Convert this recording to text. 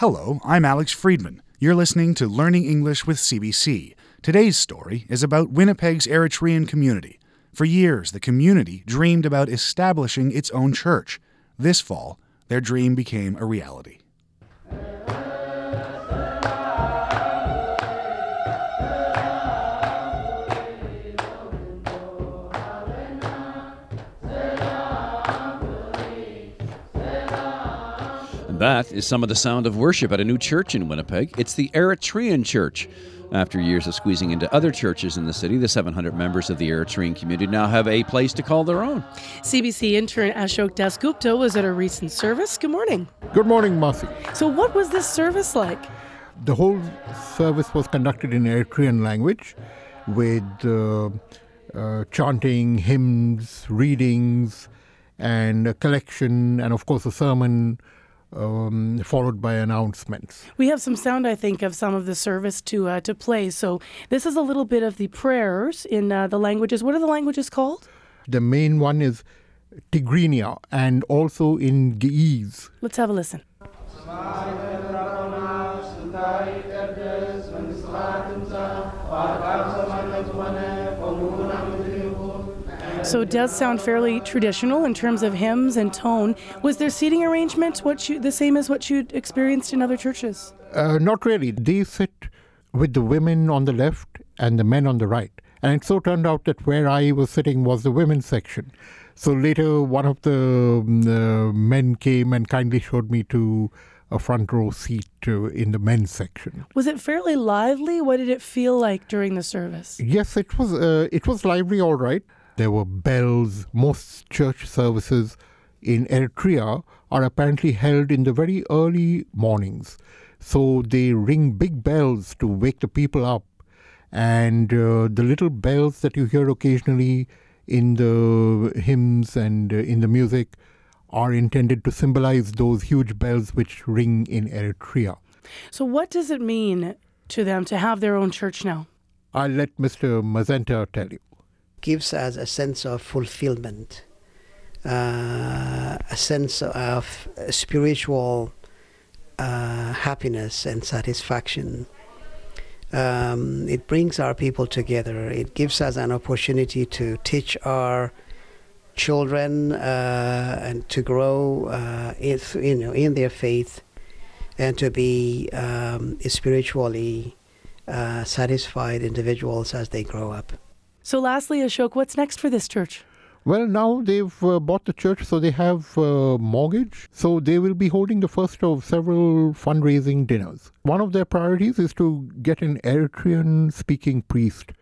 Hello, I'm Alex Friedman. You're listening to Learning English with CBC. Today's story is about Winnipeg's Eritrean community. For years, the community dreamed about establishing its own church. This fall, their dream became a reality. That is some of the sound of worship at a new church in Winnipeg. It's the Eritrean Church. After years of squeezing into other churches in the city, the 700 members of the Eritrean community now have a place to call their own. CBC intern Ashok Dasgupta was at a recent service. Good morning. Good morning, Marcy. So, what was this service like? The whole service was conducted in Eritrean language with uh, uh, chanting, hymns, readings, and a collection, and of course, a sermon um, followed by announcements. We have some sound, I think, of some of the service to uh, to play. So this is a little bit of the prayers in uh, the languages. What are the languages called? The main one is Tigrinya and also in Ge'ez. Let's have a listen. So it does sound fairly traditional in terms of hymns and tone. Was their seating arrangement what you, the same as what you'd experienced in other churches? Uh, not really. They sit with the women on the left and the men on the right. And it so turned out that where I was sitting was the women's section. So later, one of the uh, men came and kindly showed me to a front row seat uh, in the men's section. Was it fairly lively? What did it feel like during the service? Yes, it was. Uh, it was lively, all right. There were bells. Most church services in Eritrea are apparently held in the very early mornings. So they ring big bells to wake the people up. And uh, the little bells that you hear occasionally in the hymns and uh, in the music are intended to symbolize those huge bells which ring in Eritrea. So, what does it mean to them to have their own church now? I'll let Mr. Mazenta tell you gives us a sense of fulfillment, uh, a sense of spiritual uh, happiness and satisfaction. Um, it brings our people together. It gives us an opportunity to teach our children uh, and to grow uh, in, you know, in their faith and to be um, spiritually uh, satisfied individuals as they grow up. So, lastly, Ashok, what's next for this church? Well, now they've uh, bought the church, so they have uh, mortgage. So they will be holding the first of several fundraising dinners. One of their priorities is to get an Eritrean speaking priest